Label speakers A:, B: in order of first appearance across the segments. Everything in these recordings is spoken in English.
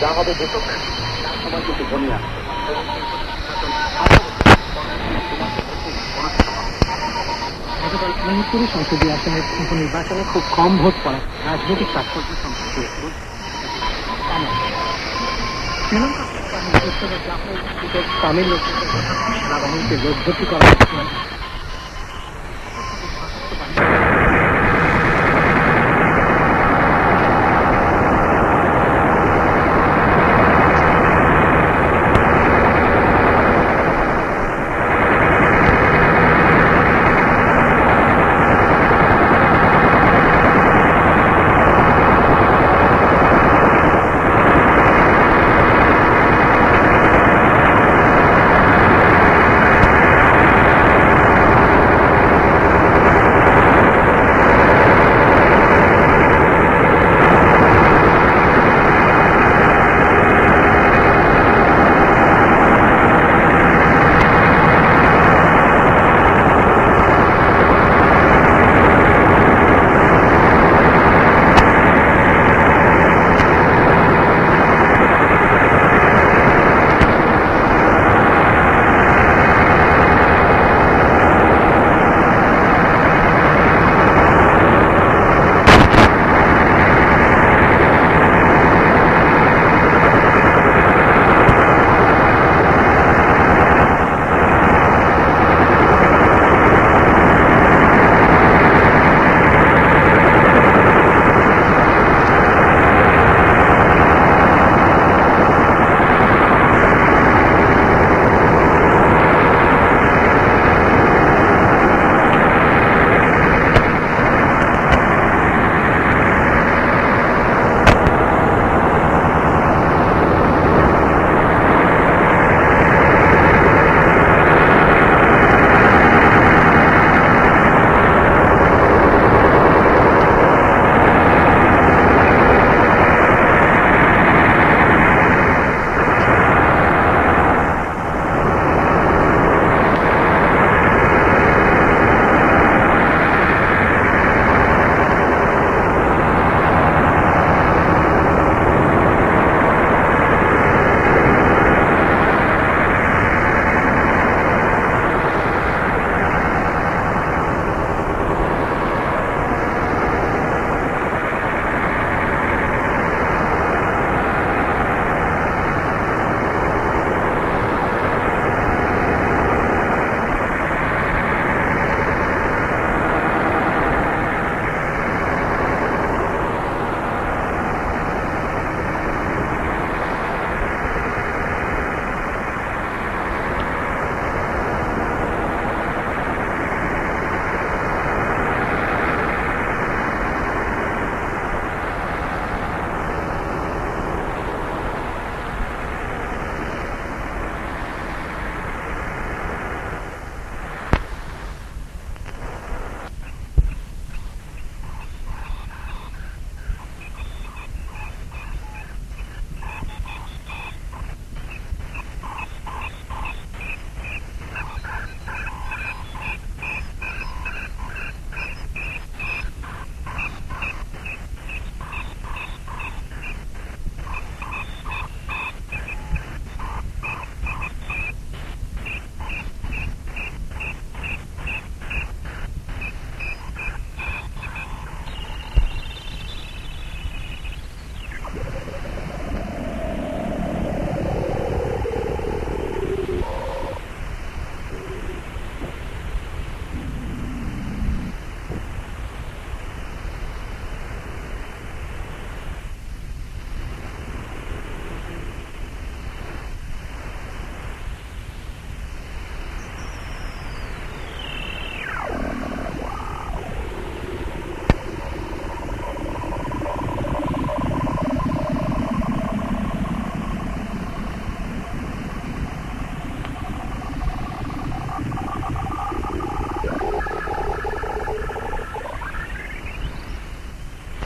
A: যা কিন্তু
B: কমিয়ে সংসদীয় আসনের উপনির্বাচনে খুব কম ভোট পড়া রাজনৈতিক তাৎপর্য সম্পর্কে শ্রীলঙ্কা তামিল লোকসভা সেনাবাহিনীকে লোকভর্তি করা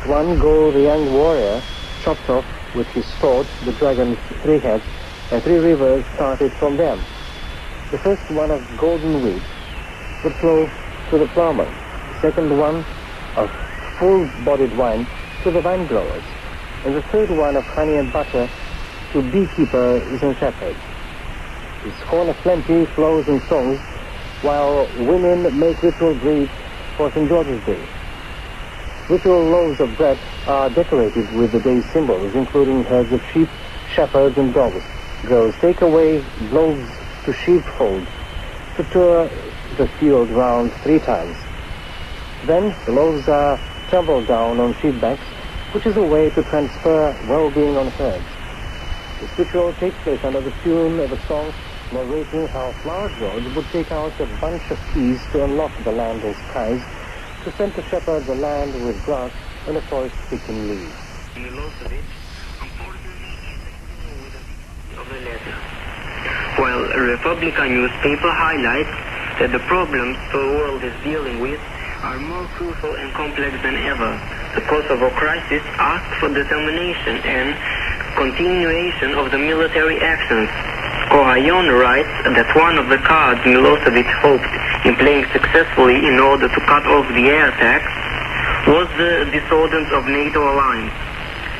C: At one go, the young warrior chopped off with his sword the dragon's three heads, and three rivers started from them. The first one of golden wheat would flow to the plowman. The second one of full-bodied wine to the vine growers. and the third one of honey and butter to beekeepers and shepherds. Its corn of plenty flows in songs, while women make ritual greets for St. George's Day. Ritual loaves of bread are decorated with the day's symbols, including herds of sheep, shepherds, and dogs. Girls take away loaves to sheepfold to tour the field round three times. Then the loaves are tumbled down on sheep backs, which is a way to transfer well-being on herds. This ritual takes place under the tune of a song narrating how Flower George would take out a bunch of keys to unlock the land and skies, to send to shepherd the land with grass and a forest thick in leaves.
D: Milosevic, unfortunately, is of the letter. While a Republican newspaper highlights that the problems the world is dealing with are more crucial and complex than ever. The Kosovo crisis asks for determination and continuation of the military actions. Koha Jonë writes that one of the cards Milosevic hoped in playing successfully in order to cut off the air attacks was the disorders of NATO alliance.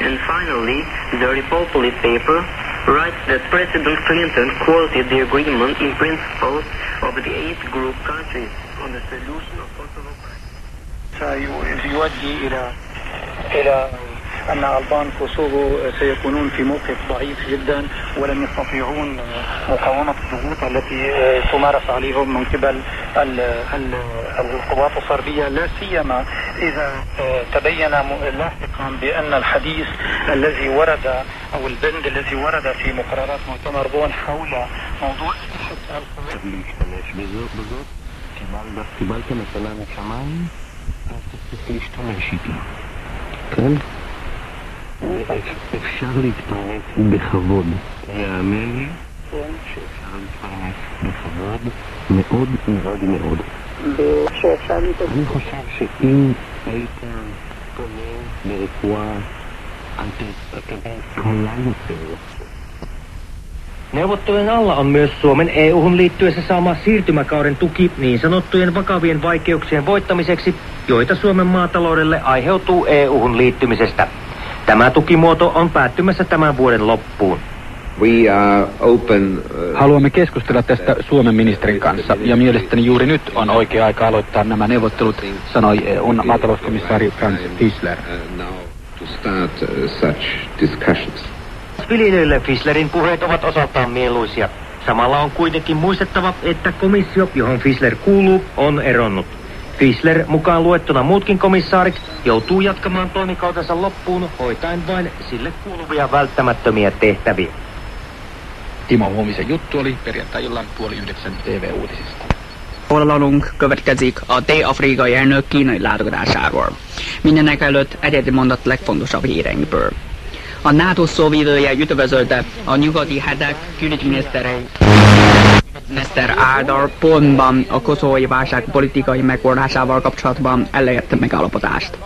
D: And finally, the Republic paper writes that President Clinton quoted the agreement in principle of the eight group countries on the solution of Kosovo crisis.
B: أن ألبان كوسوفو سيكونون في موقف ضعيف جدا ولن يستطيعون مقاومة الضغوط التي تمارس عليهم من قبل القوات الصربية. لا سيما إذا تبين لاحقا بأن الحديث الذي ورد أو البند الذي ورد في مقررات مؤتمر بون حول موضوع
E: بالظبط مثلا كمان تستخدمش تمام شيء אפשר להתפרנס בכבוד. יאמן לי שאפשר להתפרנס בכבוד מאוד מאוד מאוד. אני חושב שאם היית פונה לרפואה אקדמית גדולה יותר,
F: Neuvottelujen alla on myös Suomen EU-hun liittyessä saama siirtymäkauden tuki niin sanottujen vakavien vaikeuksien voittamiseksi, joita Suomen maataloudelle aiheutuu EU-hun liittymisestä. Tämä tukimuoto on päättymässä tämän vuoden loppuun.
G: We are open, uh,
H: Haluamme keskustella tästä Suomen ministerin kanssa ja mielestäni juuri nyt on oikea aika aloittaa nämä neuvottelut, sanoi EUn maatalouskomissaari Franz Fischler.
G: uh, now to start uh, such discussions.
F: Viljelijöille Fislerin puheet ovat osaltaan mieluisia. Samalla on kuitenkin muistettava, että komissio, johon Fisler kuuluu, on eronnut. Fisler, mukaan luettuna muutkin komissaarit, joutuu jatkamaan toimikautensa loppuun hoitaen vain sille kuuluvia välttämättömiä tehtäviä.
H: Timo Huomisen juttu oli perjantai-illan puoli yhdeksän TV-uutisista.
I: Forradalunk következik a dél-afrikai elnök kínai látogatásáról. Mindenek előtt egyedi mondat legfontosabb híreinkből. A NATO szóvívője üdvözölte a nyugati hetek külügyminiszterei Mr. Áldar pontban a koszovói válság politikai megoldásával kapcsolatban elért megállapodást.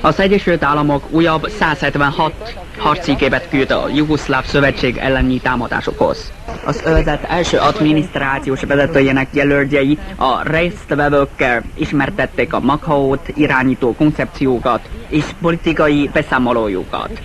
I: Az Egyesült Államok újabb 176 harciképet küld a Jugoszláv Szövetség elleni támadásokhoz. Az övezet első adminisztrációs vezetőjének jelöltjei a résztvevőkkel ismertették a Makhaót irányító koncepciókat és politikai beszámolójukat.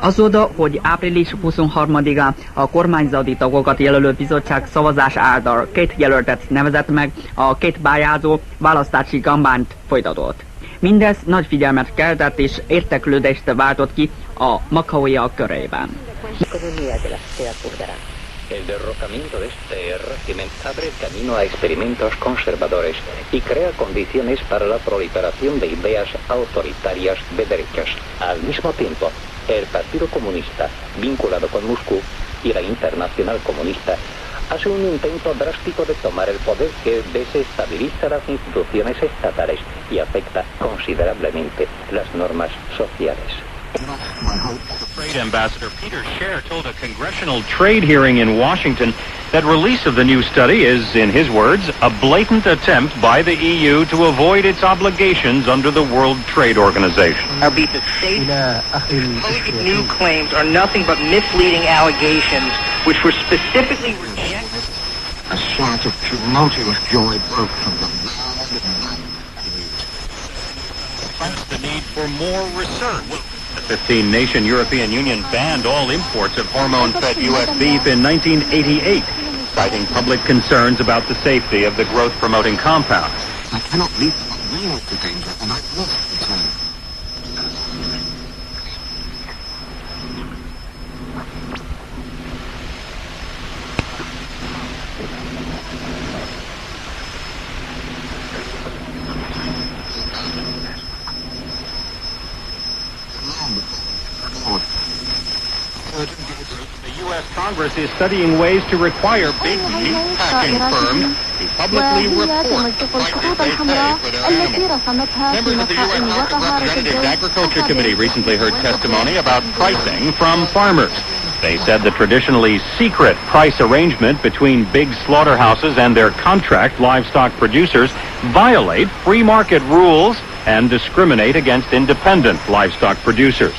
I: Azóta, hogy április 23-án a kormányzati tagokat jelölő bizottság szavazás által két jelöltet nevezett meg, a két pályázó választási kampányt folytatott. Mindez nagy figyelmet keltett és érteklődést váltott ki a makhaóiak körében.
J: El derrocamiento de este régimen abre camino a experimentos conservadores y crea condiciones para la proliferación de ideas autoritarias de derechas. Al mismo tiempo, el Partido Comunista, vinculado con Moscú, y la Internacional Comunista, hace un intento drástico de tomar el poder que desestabiliza las instituciones estatales y afecta considerablemente las normas sociales.
K: That release of the new study is, in his words, a blatant attempt by the EU to avoid its obligations under the World Trade Organization.
L: Be the state supposed new claims are nothing but misleading allegations which were specifically rejected.
M: A shout of tumultuous joy broke from them.
K: the need for more research. The 15-nation European Union banned all imports of hormone-fed U.S. beef in 1988, citing public concerns about the safety of the growth-promoting compound.
M: I cannot leave them away the danger, and I've lost the time.
K: The U.S. Congress is studying ways to require big meat packing firms to publicly report the prices they pay for their animals. Members of the U.S. House of Representatives Agriculture Committee recently heard testimony about pricing from farmers. They said the traditionally secret price arrangement between big slaughterhouses and their contract livestock producers violate free market rules and discriminate against independent livestock producers.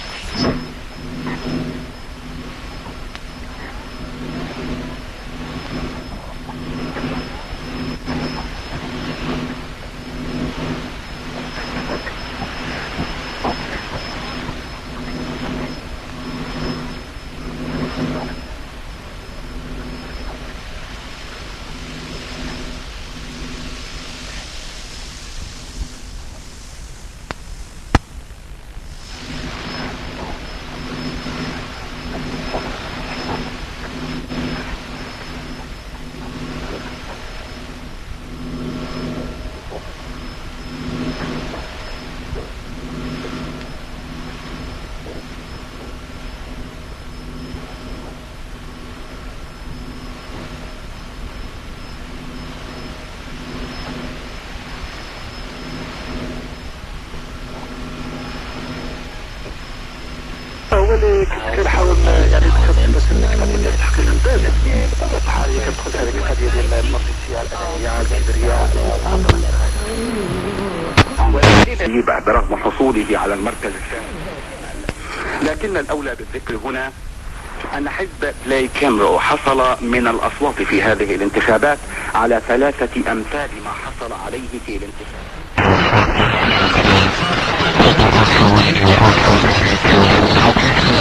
B: كنت كنحاول يعني هذيك القضية ديال
A: طيبة برغم حصوله على المركز الثاني. لكن الأولى بالذكر هنا أن حزب بلاي كامرو حصل من الأصوات في هذه الانتخابات على ثلاثة أمثال ما حصل عليه في الانتخابات